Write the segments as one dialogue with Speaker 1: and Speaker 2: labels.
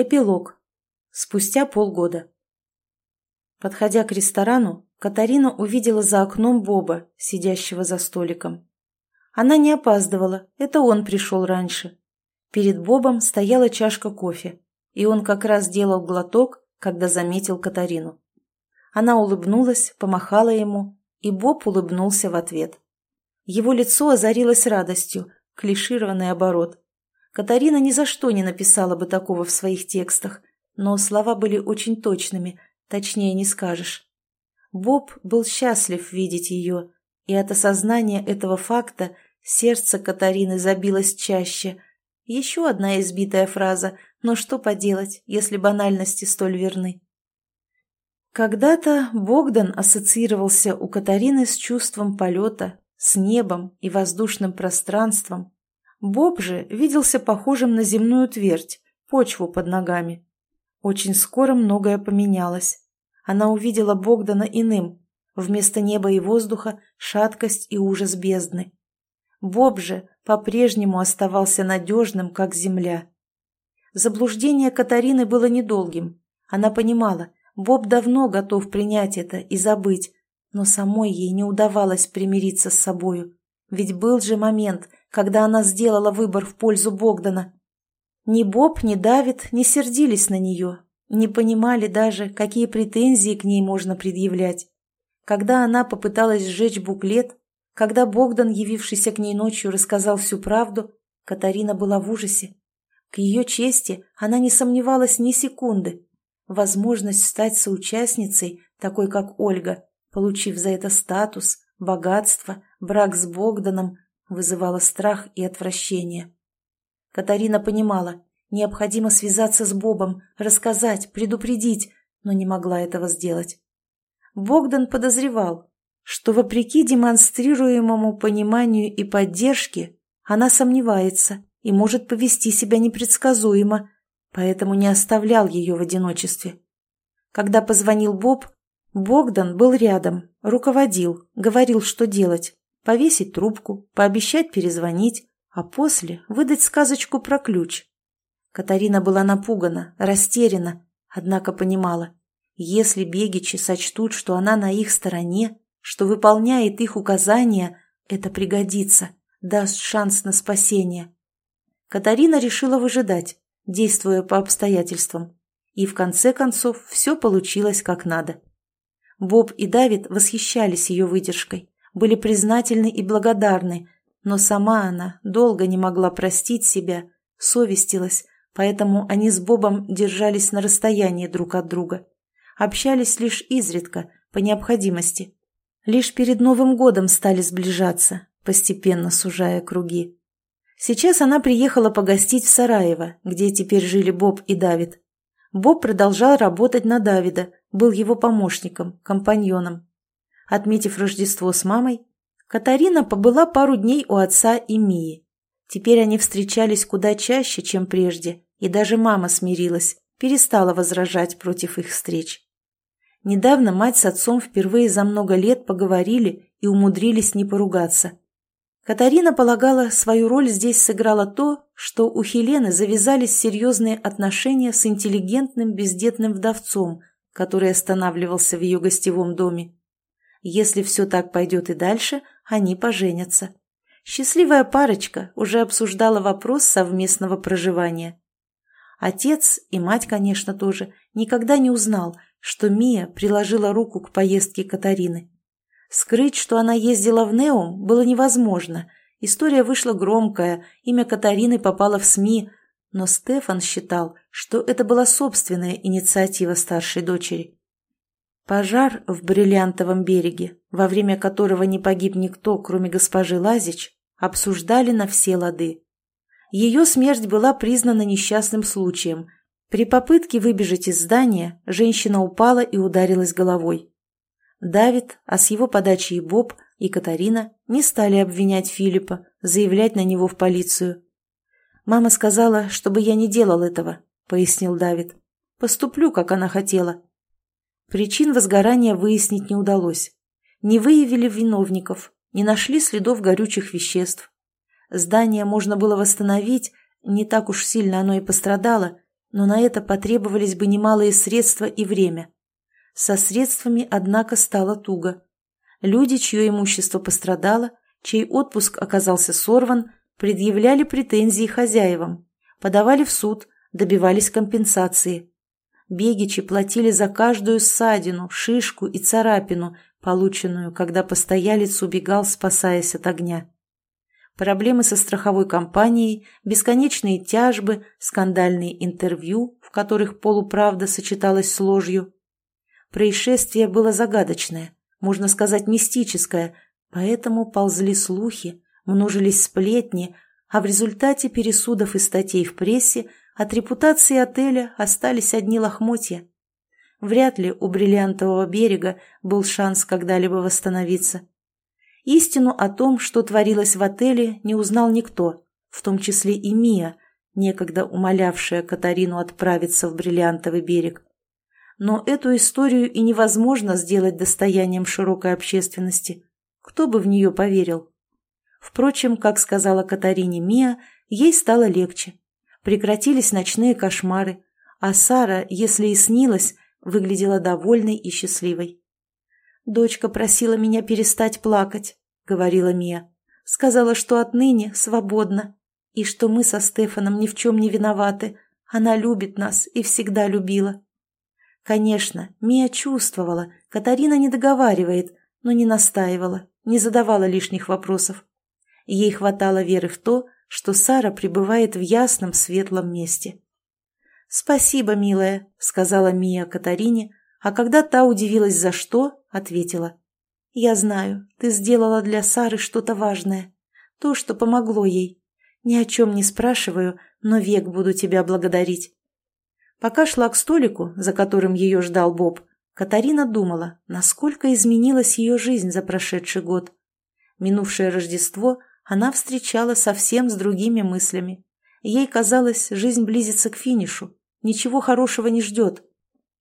Speaker 1: Эпилог. Спустя полгода. Подходя к ресторану, Катарина увидела за окном Боба, сидящего за столиком. Она не опаздывала, это он пришел раньше. Перед Бобом стояла чашка кофе, и он как раз делал глоток, когда заметил Катарину. Она улыбнулась, помахала ему, и Боб улыбнулся в ответ. Его лицо озарилось радостью, клишированный оборот. Катарина ни за что не написала бы такого в своих текстах, но слова были очень точными, точнее не скажешь. Боб был счастлив видеть ее, и от осознания этого факта сердце Катарины забилось чаще. Еще одна избитая фраза, но что поделать, если банальности столь верны? Когда-то Богдан ассоциировался у Катарины с чувством полета, с небом и воздушным пространством, Боб же виделся похожим на земную твердь, почву под ногами. Очень скоро многое поменялось. Она увидела Богдана иным. Вместо неба и воздуха – шаткость и ужас бездны. Боб же по-прежнему оставался надежным, как земля. Заблуждение Катарины было недолгим. Она понимала, Боб давно готов принять это и забыть, но самой ей не удавалось примириться с собою. Ведь был же момент, когда она сделала выбор в пользу Богдана. Ни Боб, ни Давид не сердились на нее, не понимали даже, какие претензии к ней можно предъявлять. Когда она попыталась сжечь буклет, когда Богдан, явившийся к ней ночью, рассказал всю правду, Катарина была в ужасе. К ее чести она не сомневалась ни секунды. Возможность стать соучастницей, такой как Ольга, получив за это статус, богатство, брак с Богданом, вызывала страх и отвращение. Катарина понимала, необходимо связаться с Бобом, рассказать, предупредить, но не могла этого сделать. Богдан подозревал, что, вопреки демонстрируемому пониманию и поддержке, она сомневается и может повести себя непредсказуемо, поэтому не оставлял ее в одиночестве. Когда позвонил Боб, Богдан был рядом, руководил, говорил, что делать повесить трубку, пообещать перезвонить, а после выдать сказочку про ключ. Катарина была напугана, растеряна, однако понимала, если бегичи сочтут, что она на их стороне, что выполняет их указания, это пригодится, даст шанс на спасение. Катарина решила выжидать, действуя по обстоятельствам. И в конце концов все получилось как надо. Боб и Давид восхищались ее выдержкой были признательны и благодарны, но сама она долго не могла простить себя, совестилась, поэтому они с Бобом держались на расстоянии друг от друга. Общались лишь изредка, по необходимости. Лишь перед Новым годом стали сближаться, постепенно сужая круги. Сейчас она приехала погостить в Сараево, где теперь жили Боб и Давид. Боб продолжал работать на Давида, был его помощником, компаньоном. Отметив Рождество с мамой, Катарина побыла пару дней у отца и Мии. Теперь они встречались куда чаще, чем прежде, и даже мама смирилась, перестала возражать против их встреч. Недавно мать с отцом впервые за много лет поговорили и умудрились не поругаться. Катарина полагала, свою роль здесь сыграло то, что у Хелены завязались серьезные отношения с интеллигентным бездетным вдовцом, который останавливался в ее гостевом доме. Если все так пойдет и дальше, они поженятся. Счастливая парочка уже обсуждала вопрос совместного проживания. Отец, и мать, конечно, тоже, никогда не узнал, что Мия приложила руку к поездке Катарины. Скрыть, что она ездила в Неум, было невозможно. История вышла громкая, имя Катарины попало в СМИ, но Стефан считал, что это была собственная инициатива старшей дочери. Пожар в Бриллиантовом береге, во время которого не погиб никто, кроме госпожи Лазич, обсуждали на все лады. Ее смерть была признана несчастным случаем. При попытке выбежать из здания женщина упала и ударилась головой. Давид, а с его подачи и Боб, и Катарина не стали обвинять Филиппа, заявлять на него в полицию. «Мама сказала, чтобы я не делал этого», — пояснил Давид. «Поступлю, как она хотела». Причин возгорания выяснить не удалось. Не выявили виновников, не нашли следов горючих веществ. Здание можно было восстановить, не так уж сильно оно и пострадало, но на это потребовались бы немалые средства и время. Со средствами, однако, стало туго. Люди, чье имущество пострадало, чей отпуск оказался сорван, предъявляли претензии хозяевам, подавали в суд, добивались компенсации. Бегичи платили за каждую ссадину, шишку и царапину, полученную, когда постоялец убегал, спасаясь от огня. Проблемы со страховой компанией, бесконечные тяжбы, скандальные интервью, в которых полуправда сочеталась с ложью. Происшествие было загадочное, можно сказать мистическое, поэтому ползли слухи, множились сплетни, а в результате пересудов и статей в прессе от репутации отеля остались одни лохмотья. Вряд ли у бриллиантового берега был шанс когда-либо восстановиться. Истину о том, что творилось в отеле, не узнал никто, в том числе и Мия, некогда умолявшая Катарину отправиться в бриллиантовый берег. Но эту историю и невозможно сделать достоянием широкой общественности. Кто бы в нее поверил? Впрочем, как сказала Катарине Мия, ей стало легче. Прекратились ночные кошмары, а Сара, если и снилась, выглядела довольной и счастливой. «Дочка просила меня перестать плакать», — говорила Мия. «Сказала, что отныне свободна, и что мы со Стефаном ни в чем не виноваты. Она любит нас и всегда любила». Конечно, Мия чувствовала, Катарина не договаривает, но не настаивала, не задавала лишних вопросов. Ей хватало веры в то, что Сара пребывает в ясном светлом месте. «Спасибо, милая», — сказала Мия Катарине, а когда та удивилась за что, ответила. «Я знаю, ты сделала для Сары что-то важное, то, что помогло ей. Ни о чем не спрашиваю, но век буду тебя благодарить». Пока шла к столику, за которым ее ждал Боб, Катарина думала, насколько изменилась ее жизнь за прошедший год. Минувшее Рождество она встречала совсем с другими мыслями. Ей казалось, жизнь близится к финишу, ничего хорошего не ждет.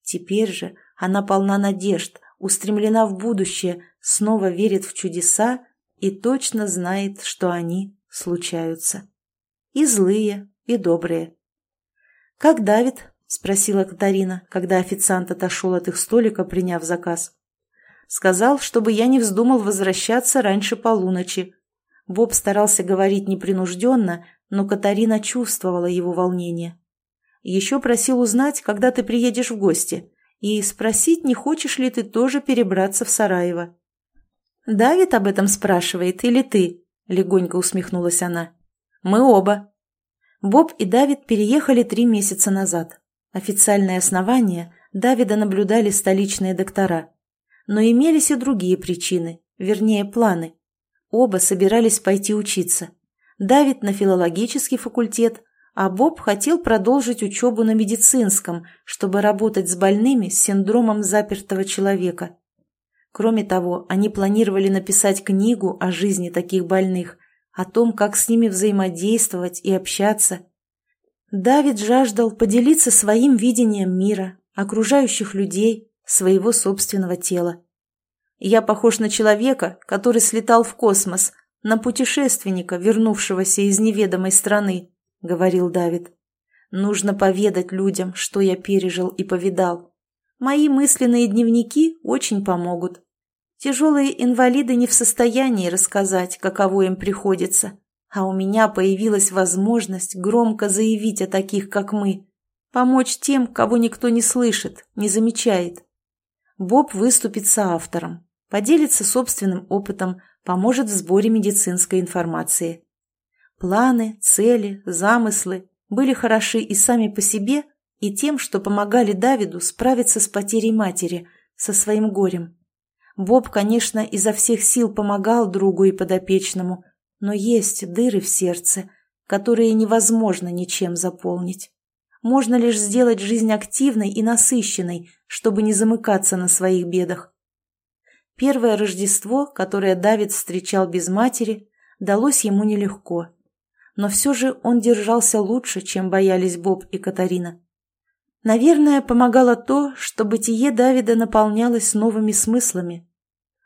Speaker 1: Теперь же она полна надежд, устремлена в будущее, снова верит в чудеса и точно знает, что они случаются. И злые, и добрые. «Как Давид?» — спросила Катарина, когда официант отошел от их столика, приняв заказ. «Сказал, чтобы я не вздумал возвращаться раньше полуночи», Боб старался говорить непринужденно, но Катарина чувствовала его волнение. Еще просил узнать, когда ты приедешь в гости, и спросить, не хочешь ли ты тоже перебраться в Сараево. «Давид об этом спрашивает или ты?» – легонько усмехнулась она. «Мы оба». Боб и Давид переехали три месяца назад. Официальное основание Давида наблюдали столичные доктора. Но имелись и другие причины, вернее планы. Оба собирались пойти учиться. Давид на филологический факультет, а Боб хотел продолжить учебу на медицинском, чтобы работать с больными с синдромом запертого человека. Кроме того, они планировали написать книгу о жизни таких больных, о том, как с ними взаимодействовать и общаться. Давид жаждал поделиться своим видением мира, окружающих людей, своего собственного тела. Я похож на человека, который слетал в космос, на путешественника, вернувшегося из неведомой страны», — говорил Давид. «Нужно поведать людям, что я пережил и повидал. Мои мысленные дневники очень помогут. Тяжелые инвалиды не в состоянии рассказать, каково им приходится, а у меня появилась возможность громко заявить о таких, как мы, помочь тем, кого никто не слышит, не замечает. Боб выступит соавтором, поделится собственным опытом, поможет в сборе медицинской информации. Планы, цели, замыслы были хороши и сами по себе, и тем, что помогали Давиду справиться с потерей матери, со своим горем. Боб, конечно, изо всех сил помогал другу и подопечному, но есть дыры в сердце, которые невозможно ничем заполнить. Можно лишь сделать жизнь активной и насыщенной, чтобы не замыкаться на своих бедах. Первое Рождество, которое Давид встречал без матери, далось ему нелегко. Но все же он держался лучше, чем боялись Боб и Катарина. Наверное, помогало то, что бытие Давида наполнялось новыми смыслами.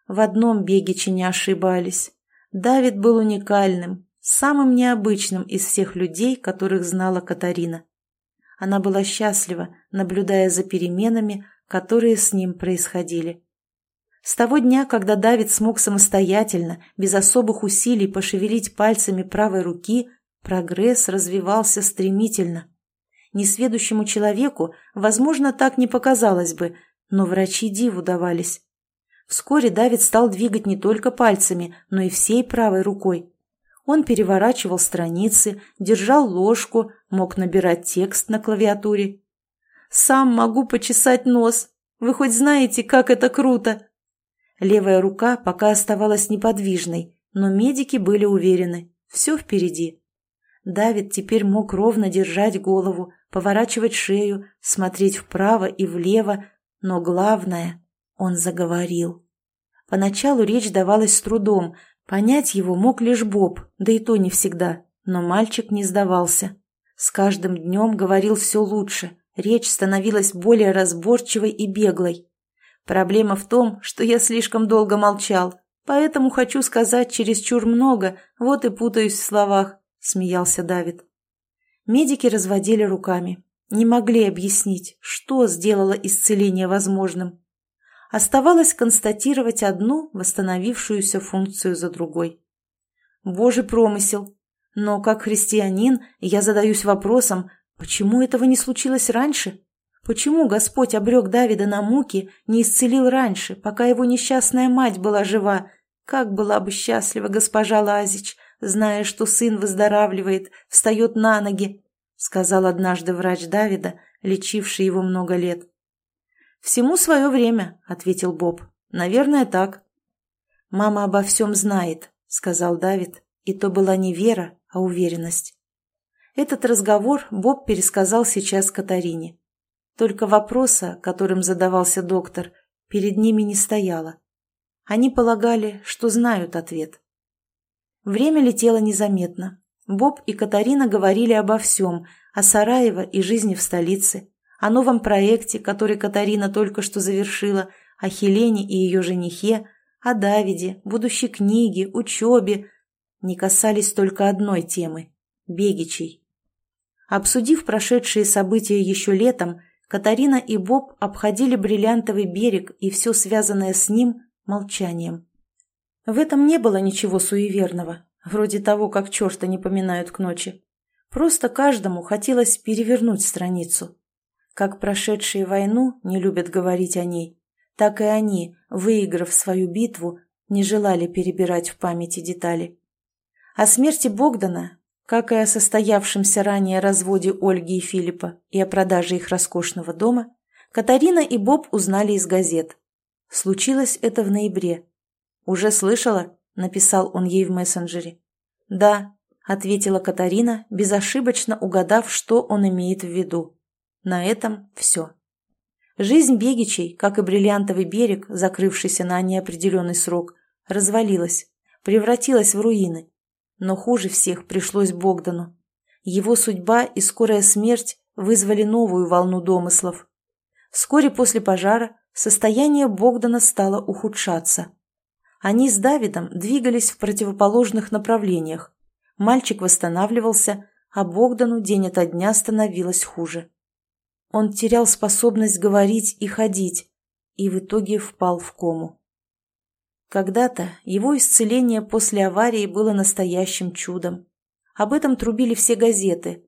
Speaker 1: В одном Бегичи не ошибались. Давид был уникальным, самым необычным из всех людей, которых знала Катарина. Она была счастлива, наблюдая за переменами, которые с ним происходили. С того дня, когда Давид смог самостоятельно, без особых усилий пошевелить пальцами правой руки, прогресс развивался стремительно. Несведущему человеку, возможно, так не показалось бы, но врачи диву давались. Вскоре Давид стал двигать не только пальцами, но и всей правой рукой. Он переворачивал страницы, держал ложку, мог набирать текст на клавиатуре. «Сам могу почесать нос. Вы хоть знаете, как это круто?» Левая рука пока оставалась неподвижной, но медики были уверены – все впереди. Давид теперь мог ровно держать голову, поворачивать шею, смотреть вправо и влево, но главное – он заговорил. Поначалу речь давалась с трудом, понять его мог лишь Боб, да и то не всегда, но мальчик не сдавался. С каждым днем говорил все лучше, речь становилась более разборчивой и беглой. Проблема в том, что я слишком долго молчал, поэтому хочу сказать чересчур много, вот и путаюсь в словах», — смеялся Давид. Медики разводили руками, не могли объяснить, что сделало исцеление возможным. Оставалось констатировать одну восстановившуюся функцию за другой. Божий промысел. Но как христианин я задаюсь вопросом, почему этого не случилось раньше? Почему Господь обрек Давида на муки, не исцелил раньше, пока его несчастная мать была жива? Как была бы счастлива госпожа Лазич, зная, что сын выздоравливает, встает на ноги, сказал однажды врач Давида, лечивший его много лет. «Всему свое время», — ответил Боб. «Наверное, так». «Мама обо всем знает», — сказал Давид, и то была не вера, а уверенность. Этот разговор Боб пересказал сейчас Катарине. Только вопроса, которым задавался доктор, перед ними не стояло. Они полагали, что знают ответ. Время летело незаметно. Боб и Катарина говорили обо всем, о Сараево и жизни в столице, о новом проекте, который Катарина только что завершила, о Хелене и ее женихе, о Давиде, будущей книге, учебе. Не касались только одной темы – Бегичей. Обсудив прошедшие события еще летом, Катарина и Боб обходили бриллиантовый берег и все связанное с ним молчанием. В этом не было ничего суеверного, вроде того, как черта не поминают к ночи. Просто каждому хотелось перевернуть страницу. Как прошедшие войну не любят говорить о ней, так и они, выиграв свою битву, не желали перебирать в памяти детали. О смерти Богдана как и о состоявшемся ранее разводе Ольги и Филиппа и о продаже их роскошного дома, Катарина и Боб узнали из газет. Случилось это в ноябре. «Уже слышала?» – написал он ей в мессенджере. «Да», – ответила Катарина, безошибочно угадав, что он имеет в виду. На этом все. Жизнь Бегичей, как и бриллиантовый берег, закрывшийся на неопределенный срок, развалилась, превратилась в руины. Но хуже всех пришлось Богдану. Его судьба и скорая смерть вызвали новую волну домыслов. Вскоре после пожара состояние Богдана стало ухудшаться. Они с Давидом двигались в противоположных направлениях. Мальчик восстанавливался, а Богдану день ото дня становилось хуже. Он терял способность говорить и ходить, и в итоге впал в кому. Когда-то его исцеление после аварии было настоящим чудом. Об этом трубили все газеты.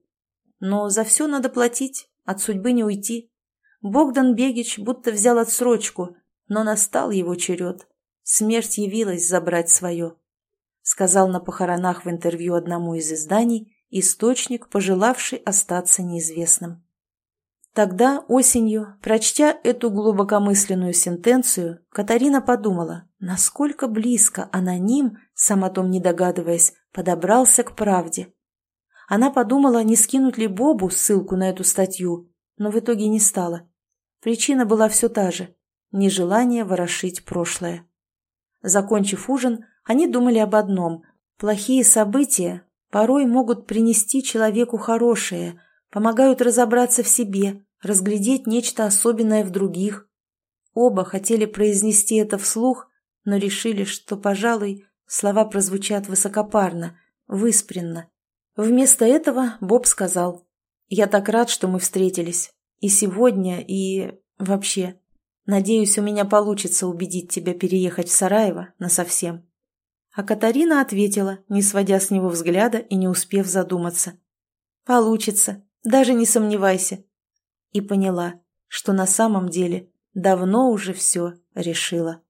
Speaker 1: Но за все надо платить, от судьбы не уйти. Богдан Бегич будто взял отсрочку, но настал его черед. Смерть явилась забрать свое. Сказал на похоронах в интервью одному из изданий источник, пожелавший остаться неизвестным. Тогда, осенью, прочтя эту глубокомысленную сентенцию, Катарина подумала, насколько близко аноним, сам о том не догадываясь, подобрался к правде. Она подумала, не скинуть ли Бобу ссылку на эту статью, но в итоге не стала. Причина была все та же – нежелание ворошить прошлое. Закончив ужин, они думали об одном – плохие события порой могут принести человеку хорошее, помогают разобраться в себе, разглядеть нечто особенное в других. Оба хотели произнести это вслух, но решили, что, пожалуй, слова прозвучат высокопарно, выспренно. Вместо этого Боб сказал, Я так рад, что мы встретились. И сегодня, и вообще. Надеюсь, у меня получится убедить тебя переехать в Сараево насовсем». А Катарина ответила, не сводя с него взгляда и не успев задуматься. «Получится, даже не сомневайся». И поняла, что на самом деле давно уже все решила.